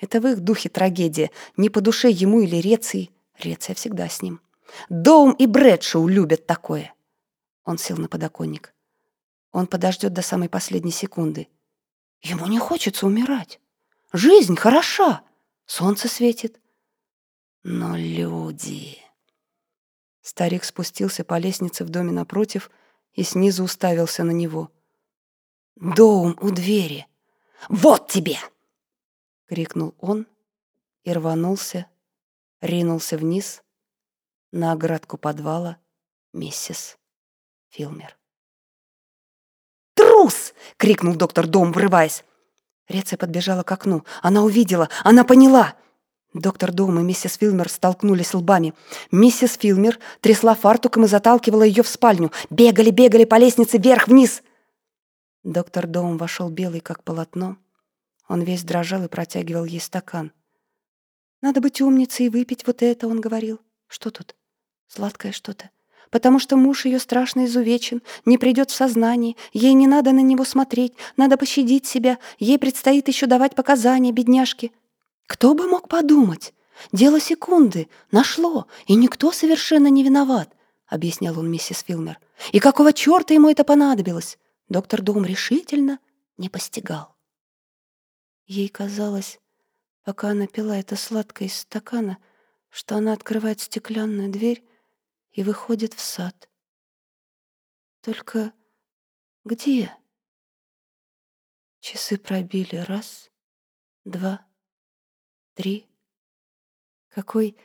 Это в их духе трагедия. Не по душе ему или Реции. Реция всегда с ним. Доум и Брэдшоу любят такое. Он сел на подоконник. Он подождет до самой последней секунды. Ему не хочется умирать. Жизнь хороша. Солнце светит. Но люди... Старик спустился по лестнице в доме напротив и снизу уставился на него. «Доум у двери! Вот тебе!» — крикнул он и рванулся, ринулся вниз на оградку подвала миссис Филмер. «Трус!» — крикнул доктор Дом, врываясь. Реция подбежала к окну. Она увидела, она поняла. Доктор Дом и миссис Филмер столкнулись лбами. Миссис Филмер трясла фартуком и заталкивала ее в спальню. Бегали, бегали по лестнице вверх-вниз. Доктор Дом вошел белый, как полотно. Он весь дрожал и протягивал ей стакан. «Надо быть умницей и выпить вот это», — он говорил. «Что тут? Сладкое что-то. Потому что муж ее страшно изувечен, не придет в сознание, ей не надо на него смотреть, надо пощадить себя, ей предстоит еще давать показания, бедняжке». Кто бы мог подумать? Дело секунды, нашло, и никто совершенно не виноват, объяснял он миссис Филмер. И какого черта ему это понадобилось? Доктор Дом решительно не постигал. Ей казалось, пока она пила это сладкое из стакана, что она открывает стеклянную дверь и выходит в сад. Только где? Часы пробили раз, два, три. Какой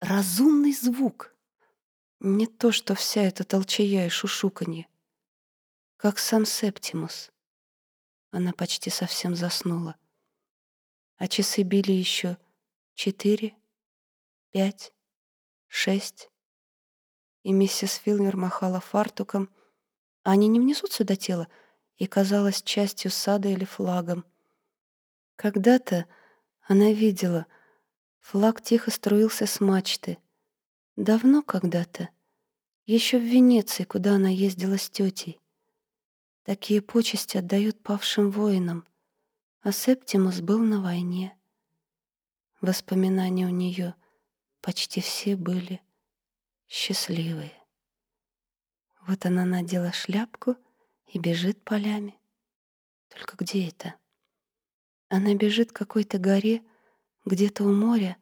разумный звук! Не то, что вся эта толчая и шушуканье. Как сам Септимус. Она почти совсем заснула. А часы били еще четыре, пять, шесть. И миссис Филмер махала фартуком. А они не внесут сюда тело и казалось частью сада или флагом. Когда-то она видела. Флаг тихо струился с мачты. Давно когда-то. Еще в Венеции, куда она ездила с тетей. Такие почести отдают павшим воинам. А Септимус был на войне. Воспоминания у нее почти все были счастливые. Вот она надела шляпку и бежит полями. Только где это? Она бежит к какой-то горе, где-то у моря,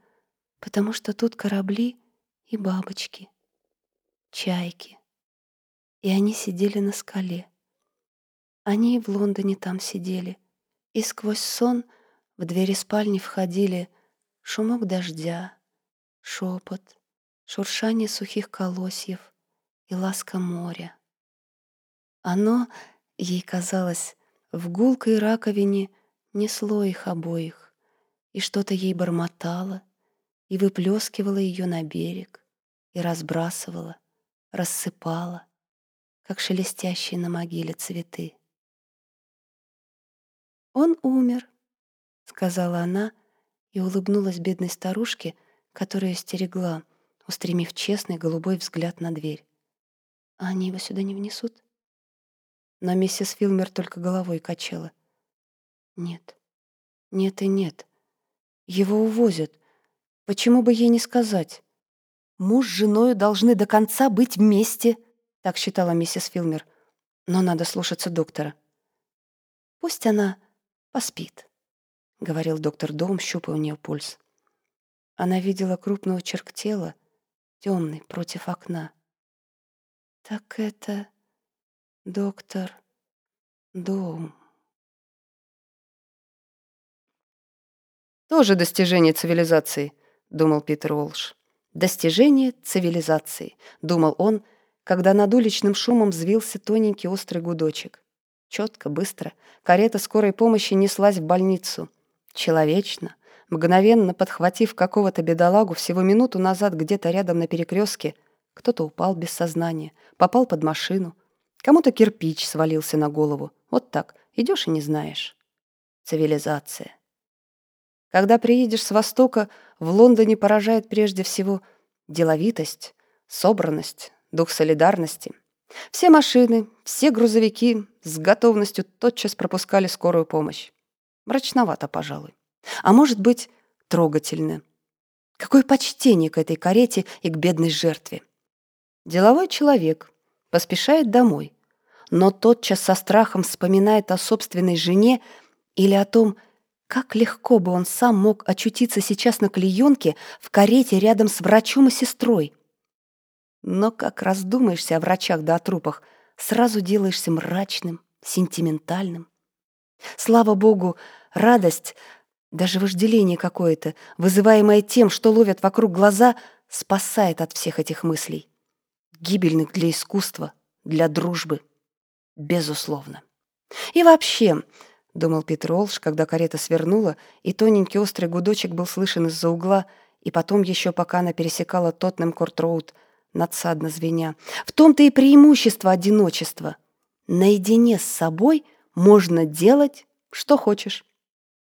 потому что тут корабли и бабочки, чайки. И они сидели на скале. Они и в Лондоне там сидели. И сквозь сон в двери спальни входили шумок дождя, шепот, шуршание сухих колосьев и ласка моря. Оно, ей казалось, в гулкой раковине — несло их обоих, и что-то ей бормотало, и выплескивало ее на берег, и разбрасывало, рассыпало, как шелестящие на могиле цветы. «Он умер», — сказала она и улыбнулась бедной старушке, которая стерегла, устремив честный голубой взгляд на дверь. «А они его сюда не внесут?» Но миссис Филмер только головой качала. Нет. Нет и нет. Его увозят. Почему бы ей не сказать? Муж с женой должны до конца быть вместе, так считала миссис Филмер. Но надо слушаться доктора. Пусть она поспит, говорил доктор Дом, щупая у нее пульс. Она видела крупный очерк тела, темный, против окна. Так это доктор Дом. Тоже достижение цивилизации, думал Питер Уолш. Достижение цивилизации, думал он, когда над уличным шумом взвился тоненький острый гудочек. Четко, быстро карета скорой помощи неслась в больницу. Человечно, мгновенно подхватив какого-то бедолагу всего минуту назад где-то рядом на перекрестке, кто-то упал без сознания, попал под машину, кому-то кирпич свалился на голову. Вот так, идешь и не знаешь. Цивилизация. Когда приедешь с Востока, в Лондоне поражает прежде всего деловитость, собранность, дух солидарности. Все машины, все грузовики с готовностью тотчас пропускали скорую помощь. Мрачновато, пожалуй. А может быть, трогательно. Какое почтение к этой карете и к бедной жертве. Деловой человек поспешает домой, но тотчас со страхом вспоминает о собственной жене или о том, как легко бы он сам мог очутиться сейчас на клеенке в карете рядом с врачом и сестрой. Но как раздумаешься о врачах да о трупах, сразу делаешься мрачным, сентиментальным. Слава богу, радость, даже вожделение какое-то, вызываемое тем, что ловят вокруг глаза, спасает от всех этих мыслей. Гибельных для искусства, для дружбы. Безусловно. И вообще, — думал Питер Олш, когда карета свернула, и тоненький острый гудочек был слышен из-за угла, и потом еще пока она пересекала Тотнем Корт-Роуд, надсадно звеня. В том-то и преимущество одиночества. Наедине с собой можно делать, что хочешь.